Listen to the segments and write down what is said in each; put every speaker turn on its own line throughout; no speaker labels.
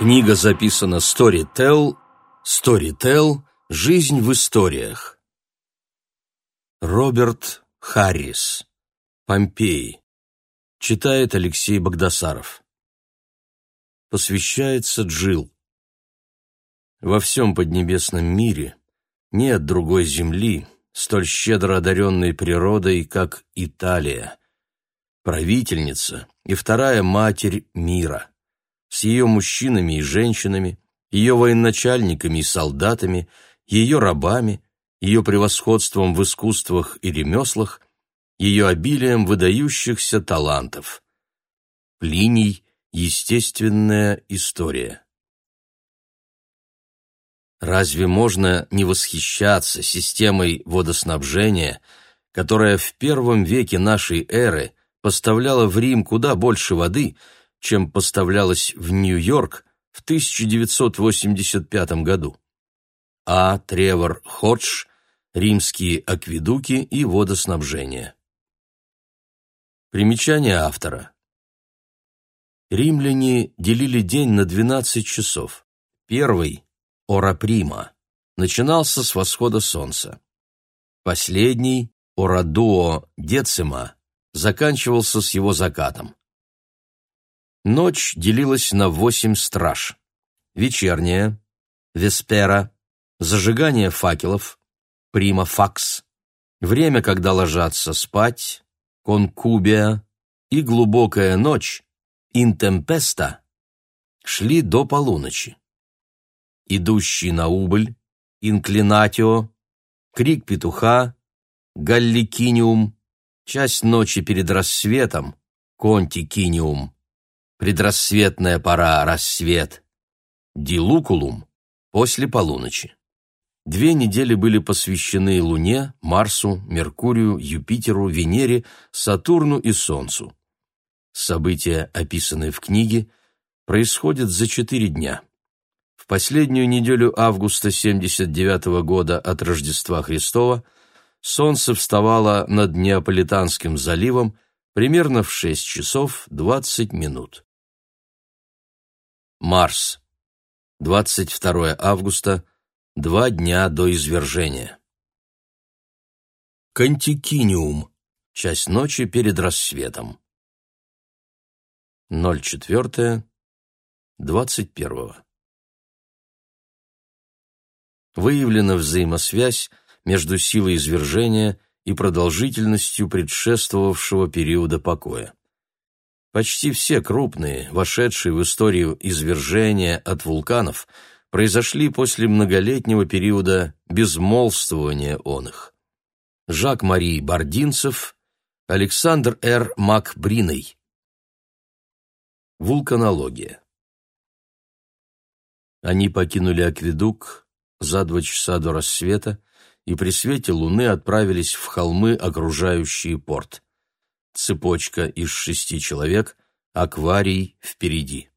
Книга записана Storytel, Storytel Жизнь в историях. Роберт Харрис. Помпеи. Читает Алексей Богдасаров. Посвящается Джил. Во всем поднебесном мире нет другой земли, столь щедро одаренной природой, как Италия, правительница и вторая матерь мира с ее мужчинами и женщинами, ее военачальниками и солдатами, ее рабами, ее превосходством в искусствах и ремеслах, ее обилием выдающихся талантов. Плиний «Естественная история». Разве можно не восхищаться системой водоснабжения, которая в первом веке нашей эры поставляла в Рим куда больше воды, чем поставлялось в Нью-Йорк в 1985 году. А. Тревор Ходж «Римские акведуки и водоснабжение». Примечание автора. Римляне делили день на 12 часов. Первый, ора прима, начинался с восхода солнца. Последний, ора дуо децима, заканчивался с его закатом. Ночь делилась на восемь страж. Вечерняя, веспера, зажигание факелов, прима факс, время, когда ложатся спать, конкубия и глубокая ночь, интемпеста, шли до полуночи. Идущий на убыль, инклинатио, крик петуха, галликиниум, часть ночи перед рассветом, контикиниум, предрассветная пора, рассвет, дилукулум после полуночи. Две недели были посвящены Луне, Марсу, Меркурию, Юпитеру, Венере, Сатурну и Солнцу. События, описанные в книге, происходят за четыре дня. В последнюю неделю августа 79 года от Рождества Христова солнце вставало над Неаполитанским заливом примерно в 6 часов 20 минут. Марс. 22 августа, два дня до извержения. Кантикиниум. Часть ночи перед рассветом. 04. 21. Выявлена взаимосвязь между силой извержения и продолжительностью предшествовавшего периода покоя. Почти все крупные, вошедшие в историю извержения от вулканов, произошли после многолетнего периода безмолвствования он их. Жак-Мари Бардинцев, Александр Р. Макбриной. Вулканология. Они покинули акведук за два часа до рассвета и при свете луны отправились в холмы, окружающие порт цепочка из шести человек, акварий впереди.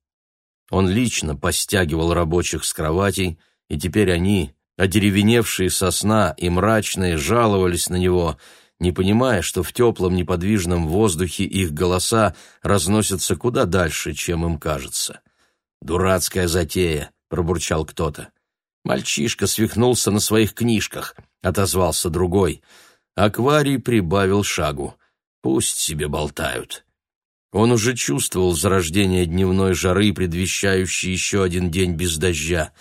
Он лично постягивал рабочих с кроватей, и теперь они, одеревеневшие со сна и мрачные, жаловались на него, не понимая, что в теплом неподвижном воздухе их голоса разносятся куда дальше, чем им кажется. «Дурацкая затея», — пробурчал кто-то. «Мальчишка свихнулся на своих книжках», — отозвался другой. Акварий прибавил шагу. Пусть себе болтают. Он уже чувствовал зарождение дневной жары, предвещающей еще один день без дождя.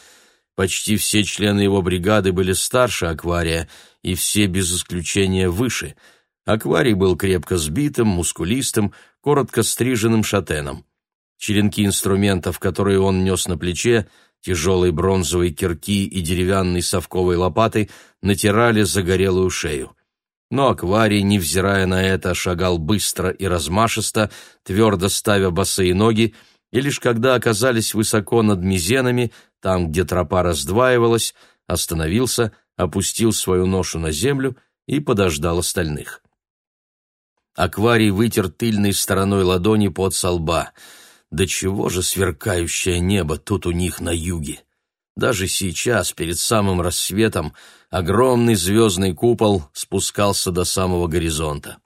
Почти все члены его бригады были старше аквария, и все без исключения выше. Акварий был крепко сбитым, мускулистым, коротко стриженным шатеном. Черенки инструментов, которые он нес на плече, тяжелые бронзовые кирки и деревянной совковой лопатой, натирали загорелую шею но акварий, невзирая на это, шагал быстро и размашисто, твердо ставя босые ноги, и лишь когда оказались высоко над мизенами, там, где тропа раздваивалась, остановился, опустил свою ношу на землю и подождал остальных. Акварий вытер тыльной стороной ладони под со лба. Да чего же сверкающее небо тут у них на юге! Даже сейчас, перед самым рассветом, огромный звездный купол спускался до самого горизонта.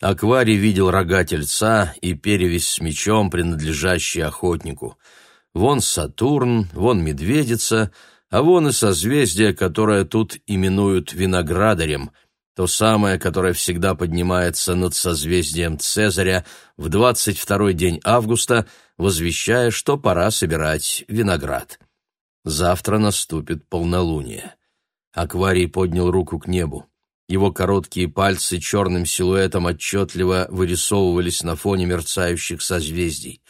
Акварий видел рога тельца и перевязь с мечом, принадлежащий охотнику. Вон Сатурн, вон Медведица, а вон и созвездие, которое тут именуют виноградарем, то самое, которое всегда поднимается над созвездием Цезаря в двадцать второй день августа, возвещая, что пора собирать виноград. Завтра наступит полнолуние. Акварий поднял руку к небу. Его короткие пальцы черным силуэтом отчетливо вырисовывались на фоне мерцающих созвездий.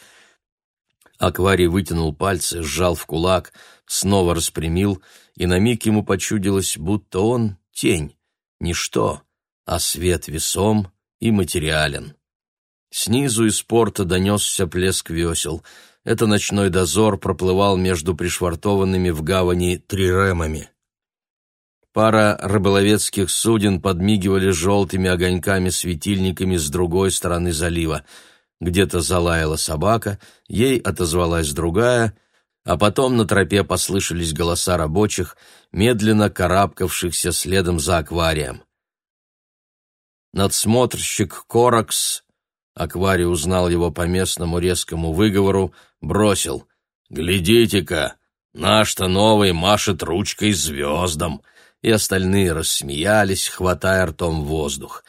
Акварий вытянул пальцы, сжал в кулак, снова распрямил, и на миг ему почудилось, будто он — тень, ничто, а свет весом и материален. Снизу из порта донесся плеск весел. Это ночной дозор проплывал между пришвартованными в гавани триремами. Пара рыболовецких суден подмигивали желтыми огоньками-светильниками с другой стороны залива. Где-то залаяла собака, ей отозвалась другая, а потом на тропе послышались голоса рабочих, медленно карабкавшихся следом за акварием. Надсмотрщик Коракс, акварий узнал его по местному резкому выговору, бросил «Глядите-ка, наш-то новый машет ручкой звездам!» и остальные рассмеялись, хватая ртом воздух.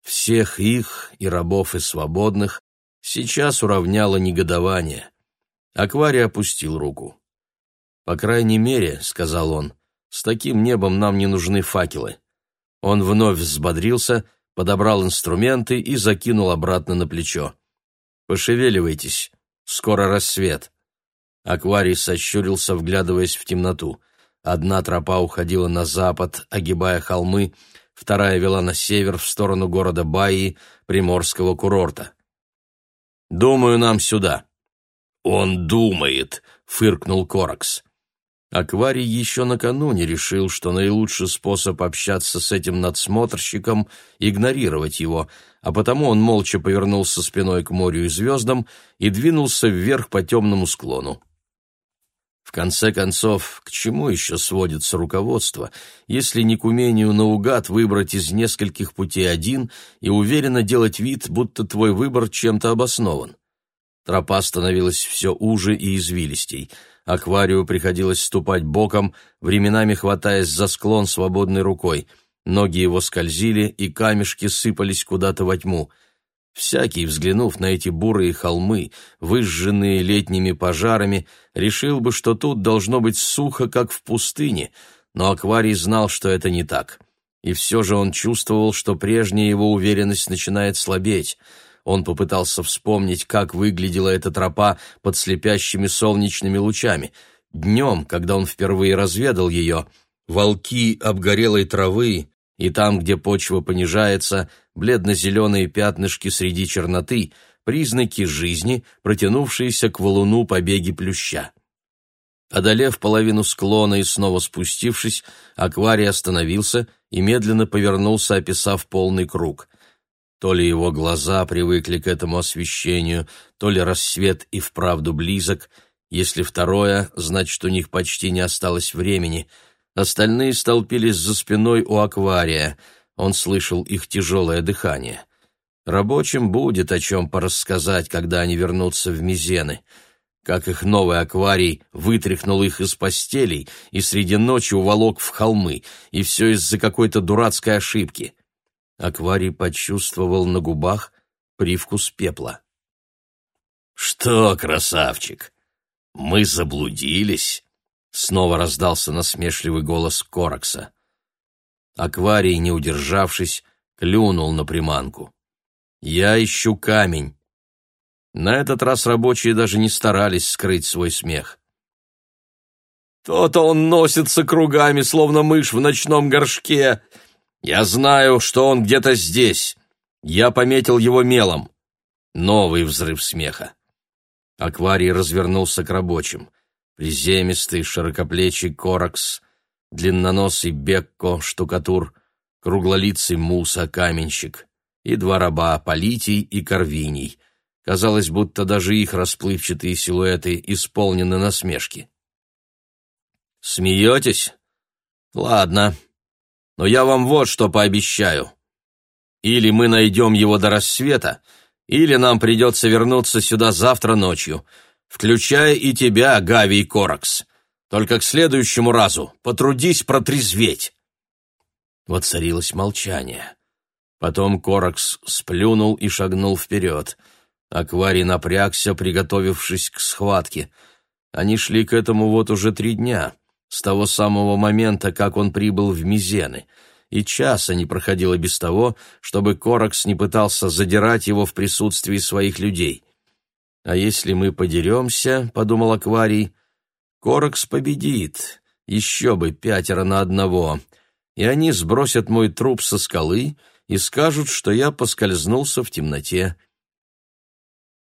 Всех их, и рабов, и свободных, сейчас уравняло негодование. Акварий опустил руку. «По крайней мере, — сказал он, — с таким небом нам не нужны факелы». Он вновь взбодрился, подобрал инструменты и закинул обратно на плечо. «Пошевеливайтесь, скоро рассвет». Акварий сощурился, вглядываясь в темноту — Одна тропа уходила на запад, огибая холмы, вторая вела на север, в сторону города Баи, приморского курорта. «Думаю, нам сюда». «Он думает», — фыркнул Коракс. Акварий еще накануне решил, что наилучший способ общаться с этим надсмотрщиком — игнорировать его, а потому он молча повернулся спиной к морю и звездам и двинулся вверх по темному склону. В конце концов, к чему еще сводится руководство, если не к умению наугад выбрать из нескольких путей один и уверенно делать вид, будто твой выбор чем-то обоснован? Тропа становилась все уже и извилистей. Акварию приходилось ступать боком, временами хватаясь за склон свободной рукой. Ноги его скользили, и камешки сыпались куда-то во тьму — Всякий, взглянув на эти бурые холмы, выжженные летними пожарами, решил бы, что тут должно быть сухо, как в пустыне, но акварий знал, что это не так. И все же он чувствовал, что прежняя его уверенность начинает слабеть. Он попытался вспомнить, как выглядела эта тропа под слепящими солнечными лучами. Днем, когда он впервые разведал ее, волки обгорелой травы, и там, где почва понижается, бледно-зеленые пятнышки среди черноты, признаки жизни, протянувшиеся к валуну побеги плюща. Одолев половину склона и снова спустившись, акварий остановился и медленно повернулся, описав полный круг. То ли его глаза привыкли к этому освещению, то ли рассвет и вправду близок. Если второе, значит, у них почти не осталось времени — Остальные столпились за спиной у аквария. Он слышал их тяжелое дыхание. Рабочим будет о чем порассказать, когда они вернутся в Мизены. Как их новый акварий вытряхнул их из постелей и среди ночи уволок в холмы, и все из-за какой-то дурацкой ошибки. Акварий почувствовал на губах привкус пепла. «Что, красавчик, мы заблудились?» Снова раздался насмешливый голос Коракса. Акварий, не удержавшись, клюнул на приманку. «Я ищу камень». На этот раз рабочие даже не старались скрыть свой смех. «То-то он носится кругами, словно мышь в ночном горшке. Я знаю, что он где-то здесь. Я пометил его мелом». Новый взрыв смеха. Акварий развернулся к рабочим приземистый широкоплечий Коракс, длинноносый Бекко, штукатур, круглолицый Муса, каменщик, и два раба Политий и Корвиний. Казалось, будто даже их расплывчатые силуэты исполнены насмешки. «Смеетесь? Ладно, но я вам вот что пообещаю. Или мы найдем его до рассвета, или нам придется вернуться сюда завтра ночью. включая и тебя, Гавий Коракс. Только к следующему разу потрудись протрезветь». Воцарилось молчание. Потом Коракс сплюнул и шагнул вперед. Акварий напрягся, приготовившись к схватке. Они шли к этому вот уже три дня, с того самого момента, как он прибыл в Мизены — и часа не проходило без того, чтобы Коракс не пытался задирать его в присутствии своих людей. «А если мы подеремся, — подумал Акварий, — Коракс победит, еще бы пятеро на одного, и они сбросят мой труп со скалы и скажут, что я поскользнулся в темноте.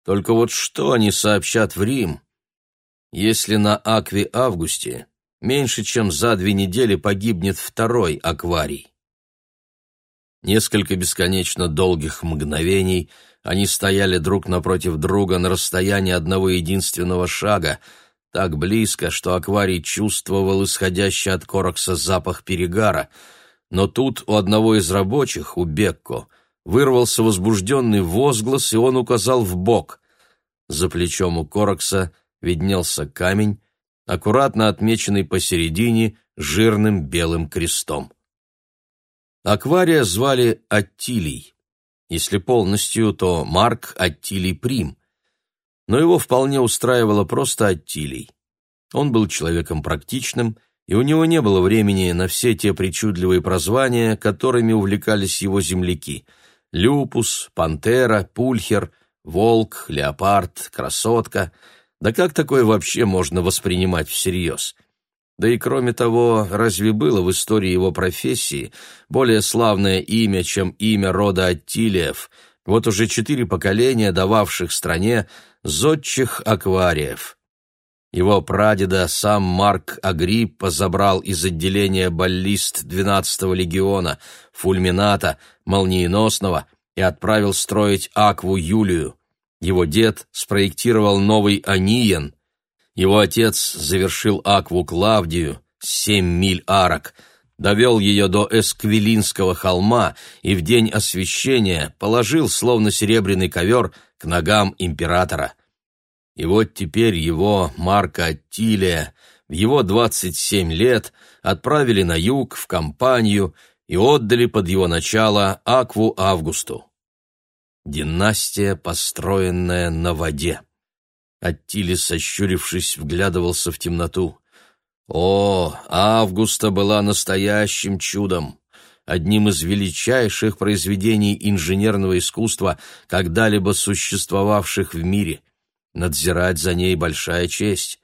Только вот что они сообщат в Рим, если на Акве Августе меньше чем за две недели погибнет второй акварий? Несколько бесконечно долгих мгновений они стояли друг напротив друга на расстоянии одного единственного шага, так близко, что акварий чувствовал исходящий от Корокса запах перегара. Но тут у одного из рабочих, у Бекко, вырвался возбужденный возглас, и он указал в бок. За плечом у Корокса виднелся камень, аккуратно отмеченный посередине жирным белым крестом. Аквария звали Аттилий. Если полностью, то Марк Аттилий Прим. Но его вполне устраивало просто Аттилий. Он был человеком практичным, и у него не было времени на все те причудливые прозвания, которыми увлекались его земляки. Люпус, Пантера, Пульхер, Волк, Леопард, Красотка. Да как такое вообще можно воспринимать всерьез? Да и кроме того, разве было в истории его профессии более славное имя, чем имя рода Аттилиев, вот уже четыре поколения дававших стране зодчих аквариев? Его прадеда сам Марк Агриппа забрал из отделения баллист 12-го легиона, фульмината, молниеносного, и отправил строить Акву Юлию. Его дед спроектировал новый Аниен — его отец завершил Акву Клавдию, семь миль арок, довел ее до Эсквилинского холма и в день освящения положил, словно серебряный ковер, к ногам императора. И вот теперь его, Марка Аттилия, в его двадцать семь лет отправили на юг в кампанию и отдали под его начало Акву Августу. Династия, построенная на воде. Аттили, сощурившись, вглядывался в темноту. О, Августа была настоящим чудом, одним из величайших произведений инженерного искусства, когда-либо существовавших в мире. Надзирать за ней большая честь.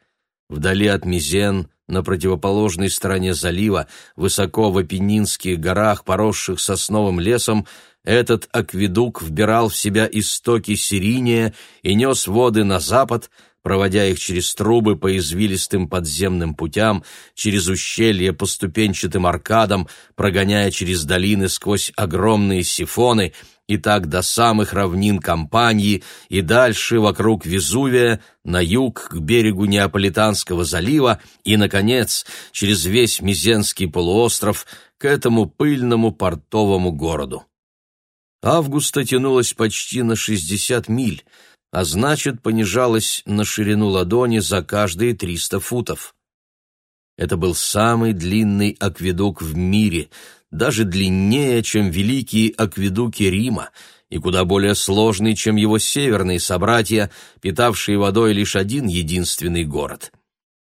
Вдали от Мизен, на противоположной стороне залива, высоко в Апеннинских горах, поросших сосновым лесом, этот акведук вбирал в себя истоки Сириния и нес воды на запад, проводя их через трубы по извилистым подземным путям, через ущелья по ступенчатым аркадам, прогоняя через долины сквозь огромные сифоны, и так до самых равнин Кампании и дальше вокруг Везувия, на юг к берегу Неаполитанского залива и, наконец, через весь Мизенский полуостров к этому пыльному портовому городу. Августа тянулась почти на 60 миль, а значит, понижалась на ширину ладони за каждые 300 футов. Это был самый длинный акведук в мире, даже длиннее, чем великие акведуки Рима, и куда более сложный, чем его северные собратья, питавшие водой лишь один единственный город.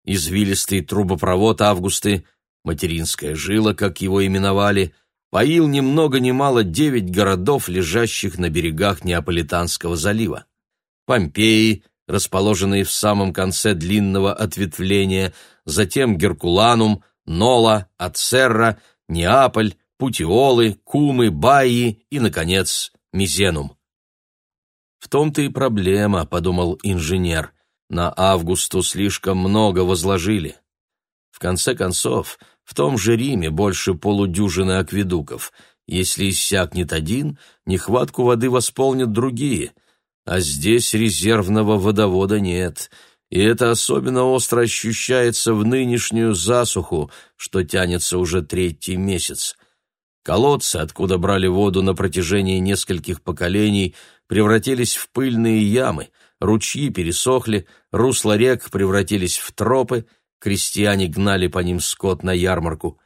Извилистый трубопровод Августы, материнская жила, как его именовали, поил ни много ни мало девять городов, лежащих на берегах Неаполитанского залива. Помпеи, расположенные в самом конце длинного ответвления, затем Геркуланум, Нола, Ацерра, Неаполь, Путиолы, Кумы, Баи и, наконец, Мизенум. «В том-то и проблема», — подумал инженер. «На Августу слишком много возложили». В конце концов, в том же Риме больше полудюжины акведуков. Если иссякнет один, нехватку воды восполнят другие. А здесь резервного водовода нет, и это особенно остро ощущается в нынешнюю засуху, что тянется уже третий месяц. Колодцы, откуда брали воду на протяжении нескольких поколений, превратились в пыльные ямы, ручьи пересохли, русла рек превратились в тропы, крестьяне гнали по ним скот на ярмарку.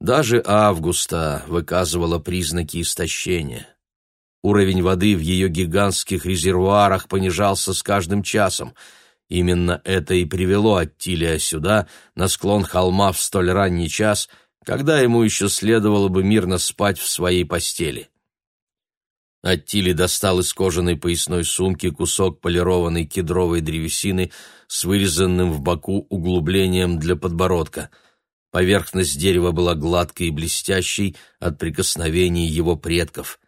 Даже Августа выказывала признаки истощения. Уровень воды в ее гигантских резервуарах понижался с каждым часом. Именно это и привело Аттилия сюда, на склон холма в столь ранний час, когда ему еще следовало бы мирно спать в своей постели. Аттили достал из кожаной поясной сумки кусок полированной кедровой древесины с вырезанным в боку углублением для подбородка. Поверхность дерева была гладкой и блестящей от прикосновений его предков.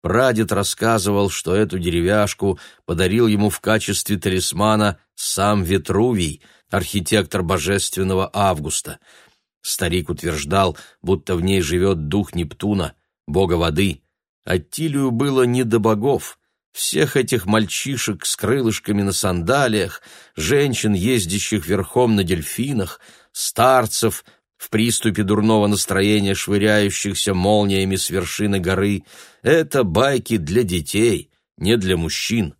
Прадед рассказывал, что эту деревяшку подарил ему в качестве талисмана сам Ветрувий, архитектор божественного Августа. Старик утверждал, будто в ней живет дух Нептуна, бога воды — Аттилию было не до богов. Всех этих мальчишек с крылышками на сандалиях, женщин, ездящих верхом на дельфинах, старцев, в приступе дурного настроения швыряющихся молниями с вершины горы — это байки для детей, не для мужчин.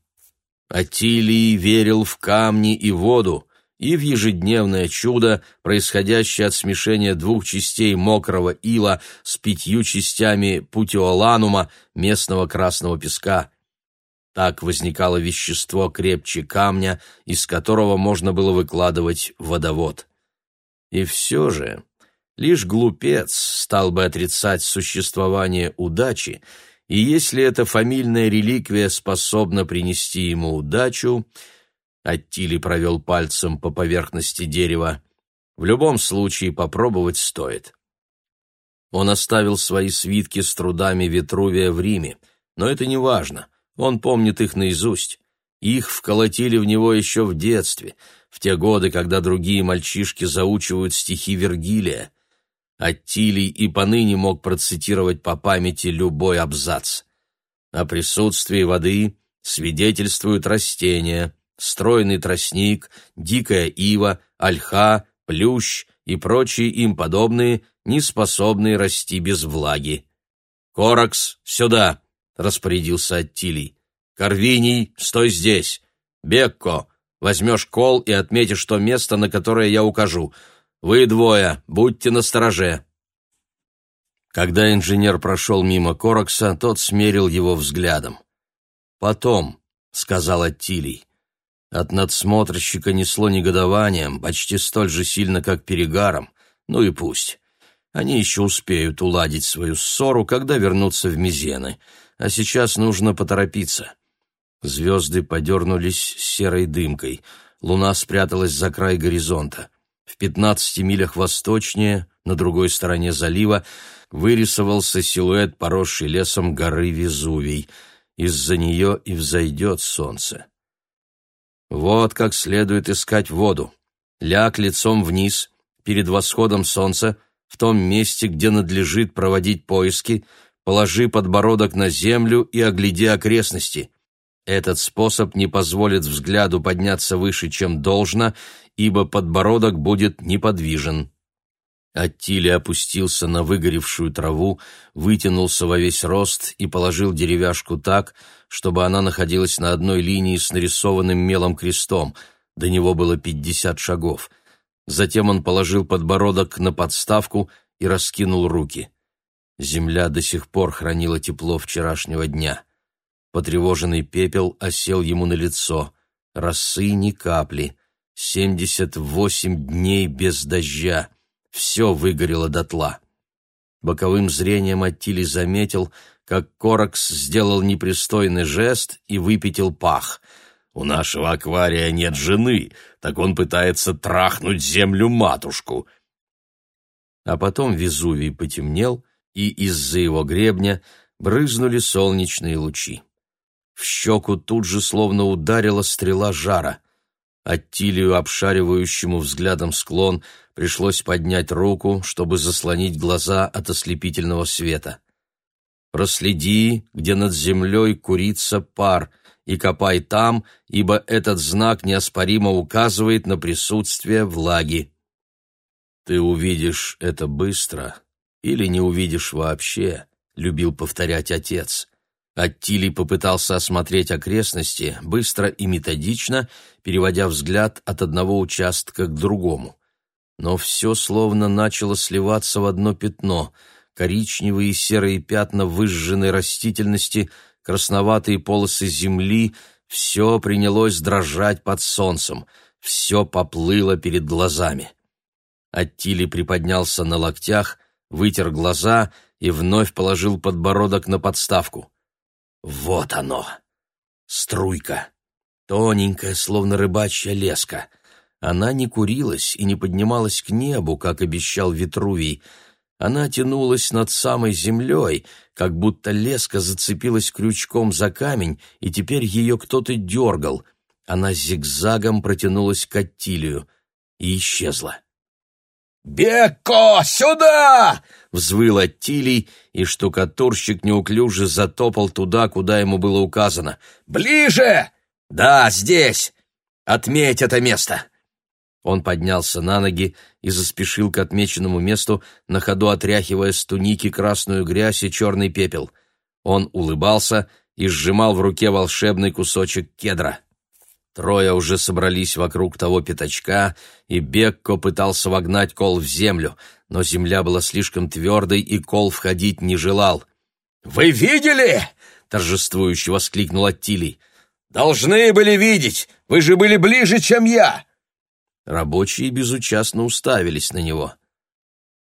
Аттилий верил в камни и воду, и в ежедневное чудо, происходящее от смешения двух частей мокрого ила с пятью частями путиоланума, местного красного песка. Так возникало вещество крепче камня, из которого можно было выкладывать водовод. И все же лишь глупец стал бы отрицать существование удачи, и если эта фамильная реликвия способна принести ему удачу — Аттили провел пальцем по поверхности дерева. В любом случае попробовать стоит. Он оставил свои свитки с трудами Витрувия в Риме, но это не важно. Он помнит их наизусть. Их вколотили в него еще в детстве, в те годы, когда другие мальчишки заучивают стихи Вергилия. Аттилий и поныне мог процитировать по памяти любой абзац. О присутствии воды свидетельствуют растения, стройный тростник, дикая ива, ольха, плющ и прочие им подобные, не способные расти без влаги. «Коракс, сюда!» — распорядился Аттилий. «Карвиний, стой здесь! Бекко, возьмешь кол и отметишь то место, на которое я укажу. Вы двое, будьте настороже!» Когда инженер прошел мимо Коракса, тот смерил его взглядом. «Потом», — сказал Аттилий, от надсмотрщика несло негодованием, почти столь же сильно, как перегаром. Ну и пусть. Они еще успеют уладить свою ссору, когда вернутся в Мизены. А сейчас нужно поторопиться. Звезды подернулись серой дымкой. Луна спряталась за край горизонта. В пятнадцати милях восточнее, на другой стороне залива, вырисовался силуэт, поросший лесом горы Везувий. Из-за нее и взойдет солнце. Вот как следует искать воду. Ляг лицом вниз, перед восходом солнца, в том месте, где надлежит проводить поиски, положи подбородок на землю и огляди окрестности. Этот способ не позволит взгляду подняться выше, чем должно, ибо подбородок будет неподвижен. Аттили опустился на выгоревшую траву, вытянулся во весь рост и положил деревяшку так, чтобы она находилась на одной линии с нарисованным мелом крестом. До него было пятьдесят шагов. Затем он положил подбородок на подставку и раскинул руки. Земля до сих пор хранила тепло вчерашнего дня. Потревоженный пепел осел ему на лицо. Росы ни капли. Семьдесят восемь дней без дождя — все выгорело дотла. Боковым зрением Аттили заметил, как Коракс сделал непристойный жест и выпятил пах. «У нашего аквария нет жены, так он пытается трахнуть землю-матушку». А потом Везувий потемнел, и из-за его гребня брызнули солнечные лучи. В щеку тут же словно ударила стрела жара. Аттилию, обшаривающему взглядом склон, пришлось поднять руку, чтобы заслонить глаза от ослепительного света. «Проследи, где над землей курится пар, и копай там, ибо этот знак неоспоримо указывает на присутствие влаги. Ты увидишь это быстро или не увидишь вообще», — любил повторять отец. Аттили попытался осмотреть окрестности, быстро и методично, переводя взгляд от одного участка к другому. Но все словно начало сливаться в одно пятно. Коричневые и серые пятна выжженной растительности, красноватые полосы земли — все принялось дрожать под солнцем, все поплыло перед глазами. Аттили приподнялся на локтях, вытер глаза и вновь положил подбородок на подставку. Вот оно! Струйка! Тоненькая, словно рыбачья леска. Она не курилась и не поднималась к небу, как обещал Витрувий. Она тянулась над самой землей, как будто леска зацепилась крючком за камень, и теперь ее кто-то дергал. Она зигзагом протянулась к Аттилию и исчезла.
«Бекко, сюда!»
— взвыл Аттилий, и штукатурщик неуклюже затопал туда, куда ему было указано.
«Ближе!»
«Да, здесь! Отметь это место!» Он поднялся на ноги и заспешил к отмеченному месту, на ходу отряхивая с туники красную грязь и черный пепел. Он улыбался и сжимал в руке волшебный кусочек кедра. Трое уже собрались вокруг того пятачка, и Бекко пытался вогнать кол в землю, но земля была слишком твердой, и кол входить не желал.
«Вы видели?»
— торжествующе воскликнул Аттилий.
«Должны были видеть! Вы же были ближе, чем я!»
Рабочие безучастно уставились на него.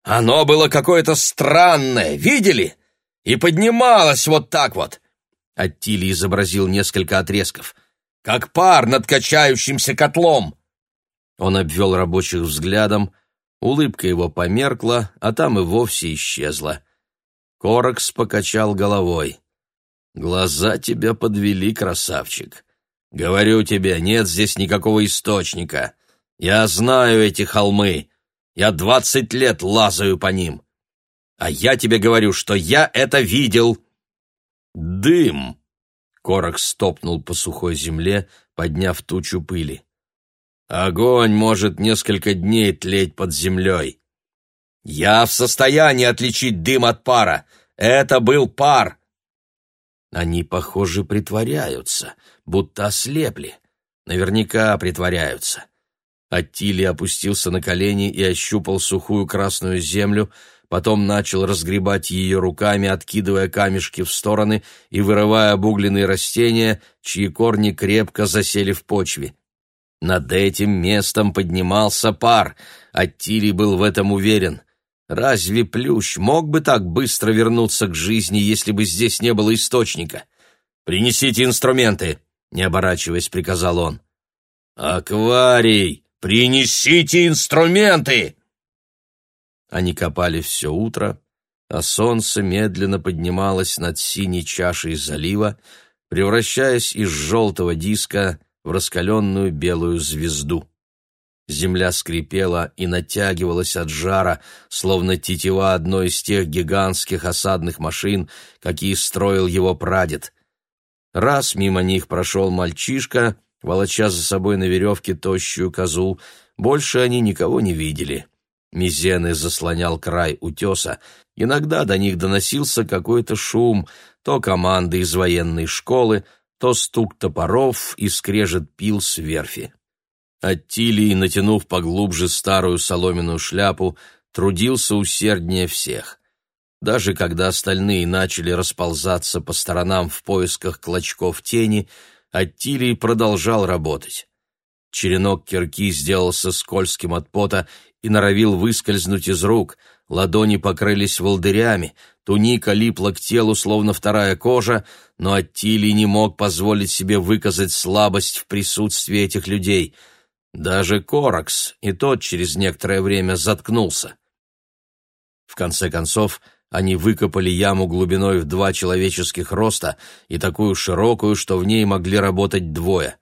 «Оно было какое-то странное, видели? И поднималось вот так вот!»
Аттилий изобразил несколько отрезков —
как пар над качающимся котлом.
Он обвел рабочих взглядом, улыбка его померкла, а там и вовсе исчезла. Коракс покачал головой. «Глаза тебя подвели, красавчик. Говорю тебе, нет здесь никакого источника. Я знаю эти холмы. Я двадцать лет лазаю по ним. А я тебе говорю, что я это видел». «Дым!» Корок стопнул по сухой земле, подняв тучу пыли. «Огонь может несколько дней тлеть под землей. Я в состоянии отличить дым от пара. Это был пар!» Они, похоже, притворяются, будто ослепли. Наверняка притворяются. Аттили опустился на колени и ощупал сухую красную землю, потом начал разгребать ее руками, откидывая камешки в стороны и вырывая обугленные растения, чьи корни крепко засели в почве. Над этим местом поднимался пар, а Тири был в этом уверен. Разве Плющ мог бы так быстро вернуться к жизни, если бы здесь не было источника? «Принесите инструменты!» — не оборачиваясь, приказал он. «Акварий! Принесите инструменты!» Они копали все утро, а солнце медленно поднималось над синей чашей залива, превращаясь из желтого диска в раскаленную белую звезду. Земля скрипела и натягивалась от жара, словно тетива одной из тех гигантских осадных машин, какие строил его прадед. Раз мимо них прошел мальчишка, волоча за собой на веревке тощую козу, больше они никого не видели. Мизены заслонял край утеса, иногда до них доносился какой-то шум, то команды из военной школы, то стук топоров и скрежет пил с верфи. Аттилий, натянув поглубже старую соломенную шляпу, трудился усерднее всех. Даже когда остальные начали расползаться по сторонам в поисках клочков тени, Аттилий продолжал работать. Черенок кирки сделался скользким от пота и норовил выскользнуть из рук, ладони покрылись волдырями, туника липла к телу, словно вторая кожа, но Аттилий не мог позволить себе выказать слабость в присутствии этих людей. Даже Коракс, и тот через некоторое время заткнулся. В конце концов, они выкопали яму глубиной в два человеческих роста и такую широкую, что в ней могли работать двое.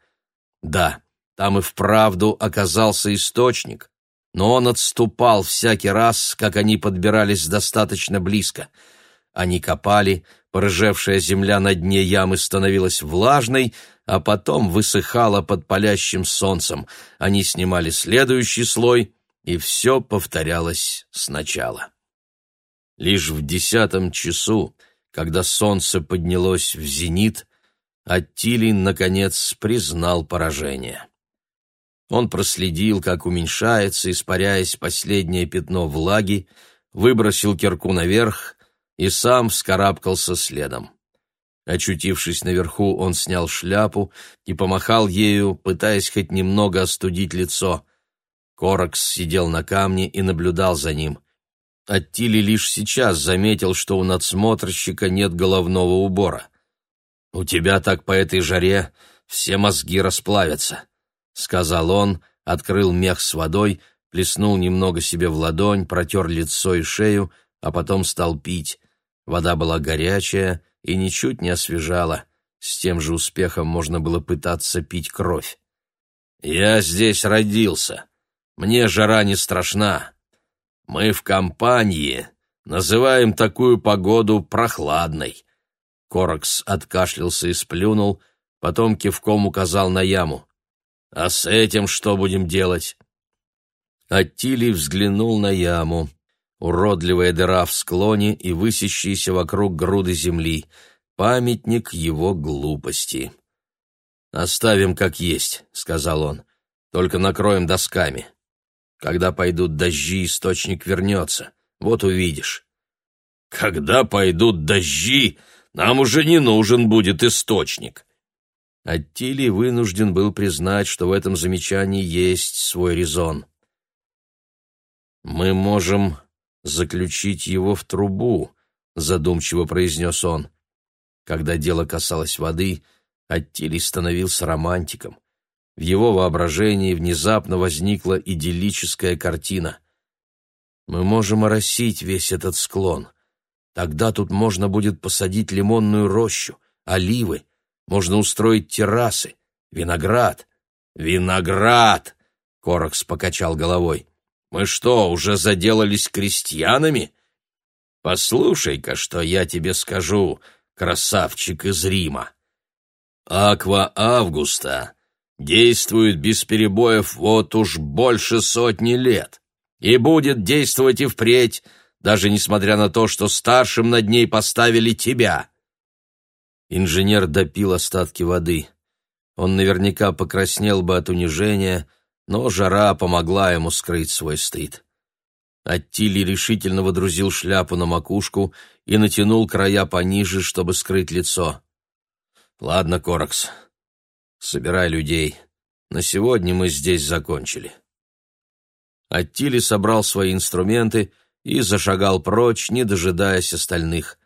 Да, там и вправду оказался источник, но он отступал всякий раз, как они подбирались достаточно близко. Они копали, порыжевшая земля на дне ямы становилась влажной, а потом высыхала под палящим солнцем. Они снимали следующий слой, и все повторялось сначала. Лишь в десятом часу, Когда солнце поднялось в зенит, Аттилий, наконец, признал поражение. Он проследил, как уменьшается, испаряясь последнее пятно влаги, выбросил кирку наверх и сам вскарабкался следом. Очутившись наверху, он снял шляпу и помахал ею, пытаясь хоть немного остудить лицо. Коракс сидел на камне и наблюдал за ним. Аттили лишь сейчас заметил, что у надсмотрщика нет головного убора. «У тебя так по этой жаре все мозги расплавятся», — сказал он, открыл мех с водой, плеснул немного себе в ладонь, протер лицо и шею, а потом стал пить. Вода была горячая и ничуть не освежала. С тем же успехом можно было пытаться пить кровь. «Я здесь родился. Мне жара не страшна. Мы в компании называем такую погоду прохладной». Коракс откашлялся и сплюнул, потом кивком указал на яму. «А с этим что будем делать?» Аттилий взглянул на яму. Уродливая дыра в склоне и высящиеся вокруг груды земли. Памятник его глупости. «Оставим как есть», — сказал он. «Только накроем досками. Когда пойдут дожди, источник вернется. Вот увидишь». «Когда пойдут дожди, нам уже не нужен будет источник», Аттилий вынужден был признать, что в этом замечании есть свой резон. «Мы можем заключить его в трубу», — задумчиво произнес он. Когда дело касалось воды, Аттилий становился романтиком. В его воображении внезапно возникла идиллическая картина. «Мы можем оросить весь этот склон. Тогда тут можно будет посадить лимонную рощу, оливы, можно устроить террасы, виноград. Виноград! Коракс покачал головой. Мы что, уже заделались крестьянами? Послушай-ка, что я тебе скажу, красавчик из Рима. Аква Августа действует без перебоев вот уж больше сотни лет и будет действовать и впредь, даже несмотря на то, что старшим над ней поставили тебя. Инженер допил остатки воды. Он наверняка покраснел бы от унижения, но жара помогла ему скрыть свой стыд. Аттили решительно водрузил шляпу на макушку и натянул края пониже, чтобы скрыть лицо. «Ладно, Коракс, собирай людей. На сегодня мы здесь закончили». Аттили собрал свои инструменты и зашагал прочь, не дожидаясь остальных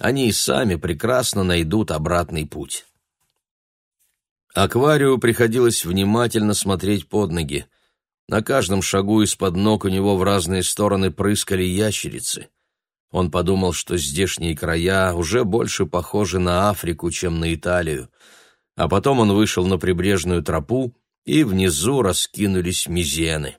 они и сами прекрасно найдут обратный путь. Акварию приходилось внимательно смотреть под ноги. На каждом шагу из-под ног у него в разные стороны прыскали ящерицы. Он подумал, что здешние края уже больше похожи на Африку, чем на Италию. А потом он вышел на прибрежную тропу, и внизу раскинулись мизены.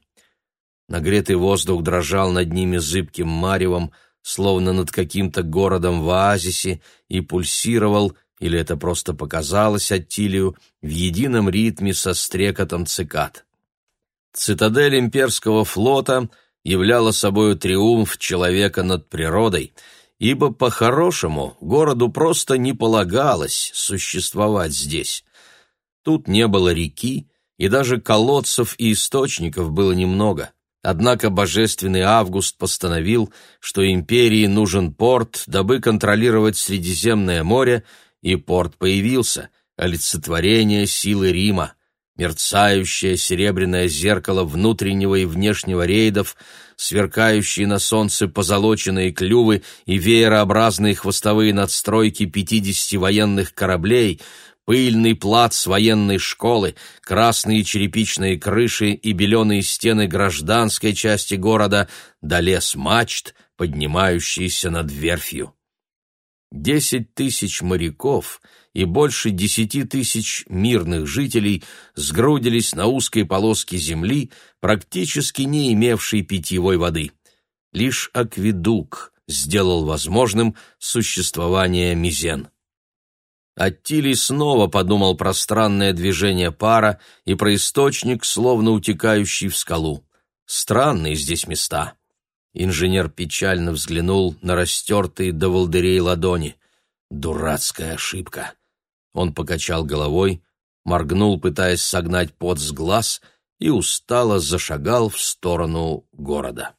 Нагретый воздух дрожал над ними зыбким маревом, словно над каким-то городом в оазисе, и пульсировал, или это просто показалось Аттилию, в едином ритме со стрекотом цикад. Цитадель имперского флота являла собою триумф человека над природой, ибо по-хорошему городу просто не полагалось существовать здесь. Тут не было реки, и даже колодцев и источников было немного. Однако божественный Август постановил, что империи нужен порт, дабы контролировать Средиземное море, и порт появился, олицетворение силы Рима, мерцающее серебряное зеркало внутреннего и внешнего рейдов, сверкающие на солнце позолоченные клювы и веерообразные хвостовые надстройки пятидесяти военных кораблей — пыльный плац военной школы, красные черепичные крыши и беленые стены гражданской части города, да лес мачт, поднимающийся над верфью. Десять тысяч моряков и больше десяти тысяч мирных жителей сгрудились на узкой полоске земли, практически не имевшей питьевой воды. Лишь акведук сделал возможным существование мизен. Аттилий снова подумал про странное движение пара и про источник, словно утекающий в скалу. Странные здесь места. Инженер печально взглянул на растертые до волдырей ладони. Дурацкая ошибка. Он покачал головой, моргнул, пытаясь согнать пот с глаз, и устало зашагал в сторону города.